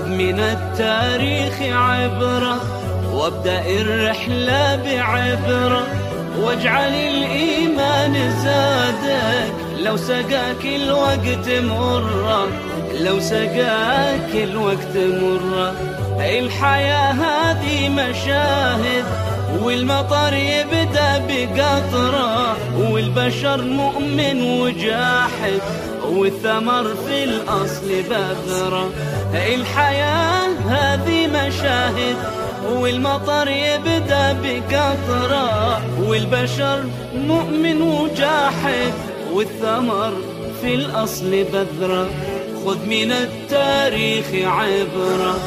خذ من التاريخ عبرة وابدأ الرحلة بعبرة واجعل الإيمان زادك. لو سقاك الوقت مرة لو سقاك الوقت مرة. الحياة هذه مشاهد والمطر يبدأ بقطرة. والبشر مؤمن وجاحد والثمر في الأصل بذرة. الحياة هذه مشاهد والمطر يبدأ بقطرة والبشر مؤمن وجاحد والثمر في الأصل بذرة. خذ من التاريخ عبرة.